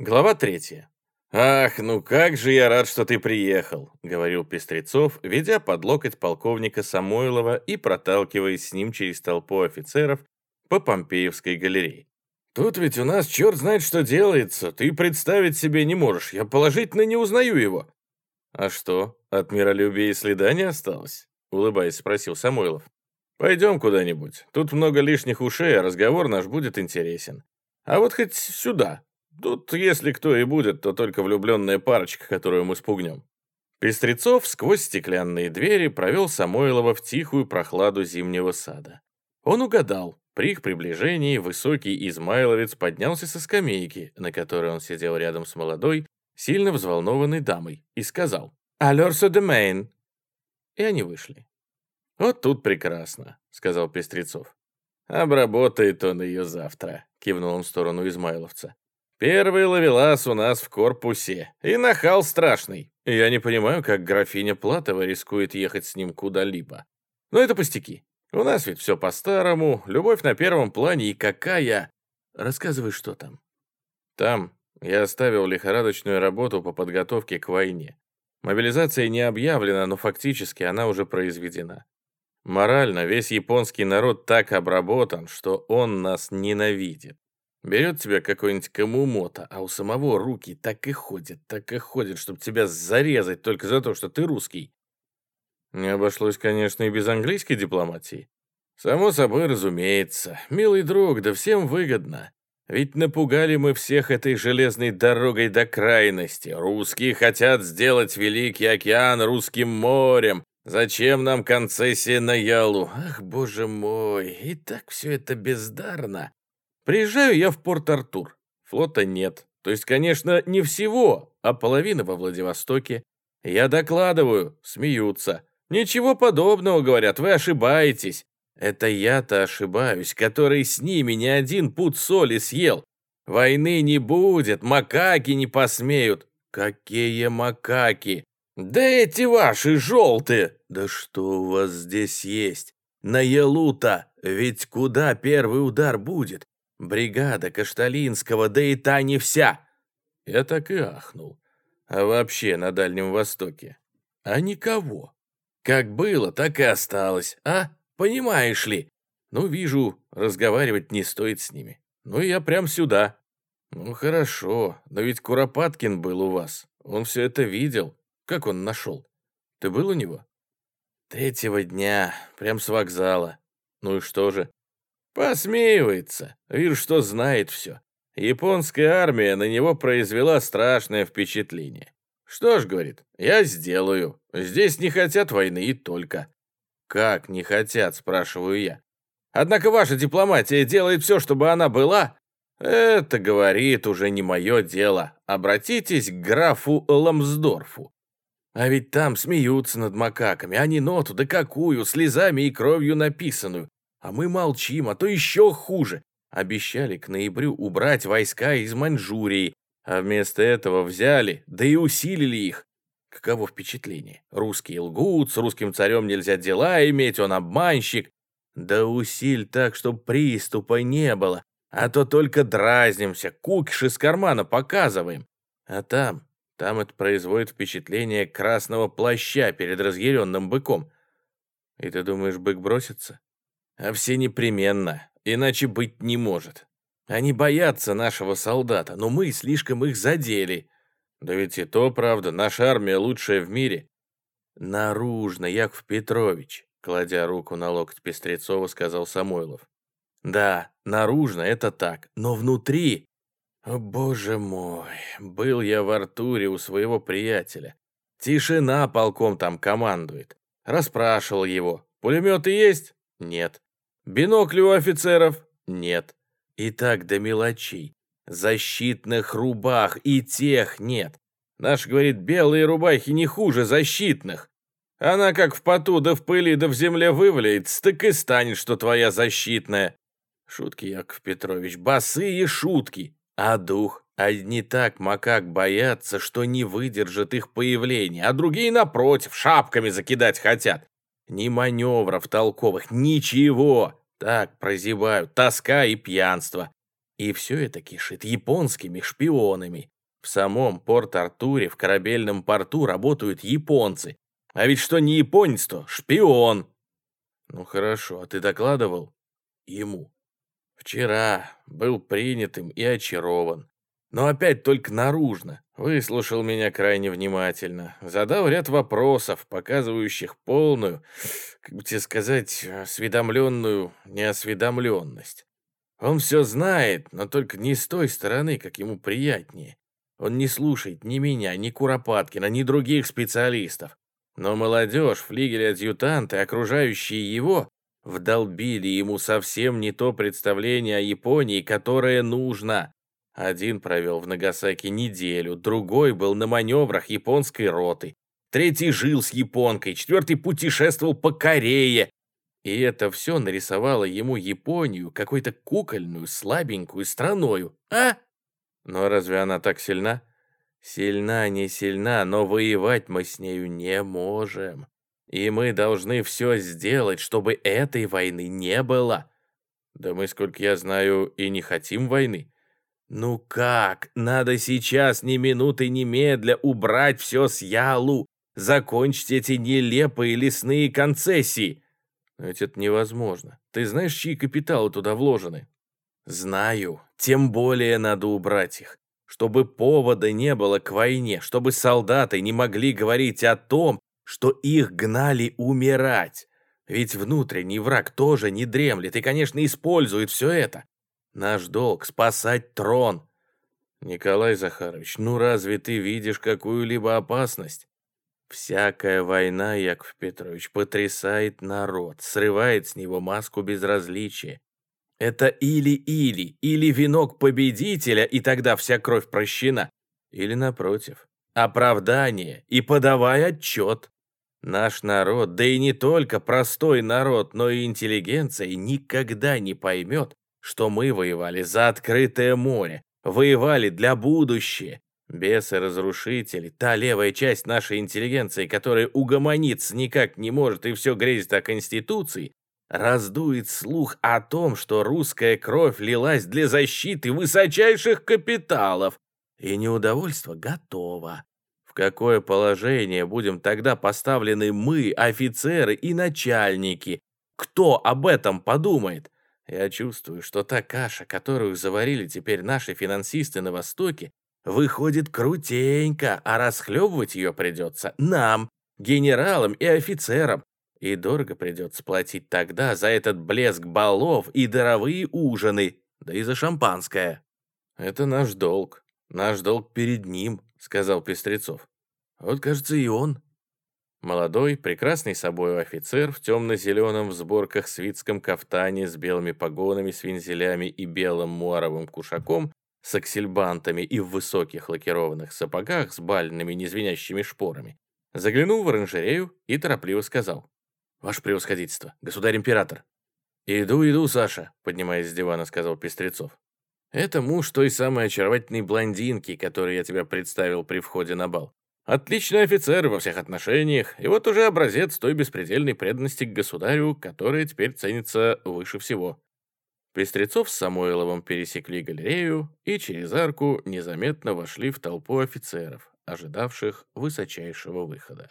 Глава третья. «Ах, ну как же я рад, что ты приехал», — говорил Пестрецов, ведя под локоть полковника Самойлова и проталкиваясь с ним через толпу офицеров по Помпеевской галерее. «Тут ведь у нас черт знает, что делается. Ты представить себе не можешь. Я положительно не узнаю его». «А что, от миролюбия и следа не осталось?» — улыбаясь, спросил Самойлов. «Пойдем куда-нибудь. Тут много лишних ушей, а разговор наш будет интересен. А вот хоть сюда, Тут, если кто и будет, то только влюбленная парочка, которую мы спугнем. Пестрецов сквозь стеклянные двери провел Самойлова в тихую прохладу зимнего сада. Он угадал. При их приближении высокий Измайловец поднялся со скамейки, на которой он сидел рядом с молодой, сильно взволнованной дамой, и сказал «Алерсо де Мейн». И они вышли. «Вот тут прекрасно», — сказал Пестрецов. «Обработает он ее завтра», — кивнул он в сторону Измайловца. Первый ловелас у нас в корпусе. И нахал страшный. Я не понимаю, как графиня Платова рискует ехать с ним куда-либо. Но это пустяки. У нас ведь все по-старому, любовь на первом плане и какая... Рассказывай, что там. Там я оставил лихорадочную работу по подготовке к войне. Мобилизация не объявлена, но фактически она уже произведена. Морально весь японский народ так обработан, что он нас ненавидит. Берет тебя какой-нибудь Камумото, а у самого руки так и ходят, так и ходят, чтобы тебя зарезать только за то, что ты русский. Не обошлось, конечно, и без английской дипломатии. Само собой, разумеется. Милый друг, да всем выгодно. Ведь напугали мы всех этой железной дорогой до крайности. Русские хотят сделать Великий океан русским морем. Зачем нам концессия на Ялу? Ах, боже мой, и так все это бездарно. Приезжаю я в Порт-Артур. Флота нет. То есть, конечно, не всего, а половина во Владивостоке. Я докладываю, смеются. Ничего подобного, говорят, вы ошибаетесь. Это я-то ошибаюсь, который с ними не один пуд соли съел. Войны не будет, макаки не посмеют. Какие макаки? Да эти ваши желтые. Да что у вас здесь есть? На Ялута, ведь куда первый удар будет? Бригада Кашталинского, да и та не вся. Я так и ахнул. А вообще на Дальнем Востоке? А никого. Как было, так и осталось, а? Понимаешь ли? Ну, вижу, разговаривать не стоит с ними. Ну, я прям сюда. Ну, хорошо, но ведь Куропаткин был у вас. Он все это видел. Как он нашел? Ты был у него? Третьего дня, прям с вокзала. Ну и что же? Посмеивается. Вижу, что знает все. Японская армия на него произвела страшное впечатление. Что ж, говорит, я сделаю. Здесь не хотят войны и только. Как не хотят, спрашиваю я. Однако ваша дипломатия делает все, чтобы она была. Это, говорит, уже не мое дело. Обратитесь к графу Ламсдорфу. А ведь там смеются над макаками, а не ноту, да какую, слезами и кровью написанную. А мы молчим, а то еще хуже. Обещали к ноябрю убрать войска из Маньчжурии, а вместо этого взяли, да и усилили их. Каково впечатление? Русские лгут, с русским царем нельзя дела иметь, он обманщик. Да усиль так, чтоб приступа не было, а то только дразнимся, кукиш из кармана показываем. А там, там это производит впечатление красного плаща перед разъяренным быком. И ты думаешь, бык бросится? А все непременно, иначе быть не может. Они боятся нашего солдата, но мы слишком их задели. Да ведь и то правда, наша армия лучшая в мире. Наружно, Яков Петрович, кладя руку на локоть Пестрецова, сказал Самойлов. Да, наружно это так, но внутри... О, боже мой, был я в Артуре у своего приятеля. Тишина полком там командует. Расспрашивал его. Пулеметы есть? Нет. Бинокли у офицеров? Нет. И так до мелочей. Защитных рубах и тех нет. Наш, говорит, белые рубахи не хуже защитных. Она как в поту да в пыли да в земле вывалится, так и станет, что твоя защитная. Шутки, Яков Петрович, босые шутки. А дух? Одни так макак боятся, что не выдержат их появления, а другие, напротив, шапками закидать хотят. Ни маневров толковых, ничего. Так прозевают тоска и пьянство. И все это кишит японскими шпионами. В самом Порт-Артуре, в корабельном порту работают японцы. А ведь что не японец, то шпион. Ну хорошо, а ты докладывал? Ему. Вчера был принятым и очарован. Но опять только наружно. Выслушал меня крайне внимательно. Задал ряд вопросов, показывающих полную, как бы тебе сказать, осведомленную неосведомленность. Он все знает, но только не с той стороны, как ему приятнее. Он не слушает ни меня, ни Куропаткина, ни других специалистов. Но молодежь, флигель-адъютанты, окружающие его, вдолбили ему совсем не то представление о Японии, которое нужно. Один провел в Нагасаки неделю, другой был на маневрах японской роты, третий жил с японкой, четвертый путешествовал по Корее. И это все нарисовало ему Японию какой-то кукольную, слабенькую страною, а? Но разве она так сильна? Сильна, не сильна, но воевать мы с нею не можем. И мы должны все сделать, чтобы этой войны не было. Да мы, сколько я знаю, и не хотим войны. Ну как? Надо сейчас, ни минуты, немедля убрать все с Ялу, закончить эти нелепые лесные концессии. Ведь это невозможно. Ты знаешь, чьи капиталы туда вложены? Знаю. Тем более надо убрать их. Чтобы повода не было к войне, чтобы солдаты не могли говорить о том, что их гнали умирать. Ведь внутренний враг тоже не дремлет и, конечно, использует все это. Наш долг — спасать трон. Николай Захарович, ну разве ты видишь какую-либо опасность? Всякая война, Яков Петрович, потрясает народ, срывает с него маску безразличия. Это или-или, или венок победителя, и тогда вся кровь прощена, или, напротив, оправдание и подавай отчет. Наш народ, да и не только простой народ, но и интеллигенция никогда не поймет, что мы воевали за открытое море, воевали для будущего. Бесы-разрушители, та левая часть нашей интеллигенции, которая угомониться никак не может и все грезит о Конституции, раздует слух о том, что русская кровь лилась для защиты высочайших капиталов, и неудовольство готово. В какое положение будем тогда поставлены мы, офицеры и начальники? Кто об этом подумает? Я чувствую, что та каша, которую заварили теперь наши финансисты на Востоке, выходит крутенько, а расхлебывать ее придется нам, генералам и офицерам, и дорого придется платить тогда за этот блеск балов и даровые ужины, да и за шампанское. Это наш долг, наш долг перед ним, сказал Пестрецов. Вот, кажется, и он. Молодой, прекрасный собой офицер в темно-зеленом в сборках свитском кафтане с белыми погонами, с вензелями и белым муаровым кушаком, с аксельбантами и в высоких лакированных сапогах с бальными незвенящими шпорами, заглянул в оранжерею и торопливо сказал. «Ваше превосходительство, государь-император». «Иду, иду, Саша», — поднимаясь с дивана, сказал Пестрецов. «Это муж той самой очаровательной блондинки, которую я тебя представил при входе на бал. Отличный офицер во всех отношениях, и вот уже образец той беспредельной преданности к государю, которая теперь ценится выше всего». Пестрецов с Самойловым пересекли галерею и через арку незаметно вошли в толпу офицеров, ожидавших высочайшего выхода.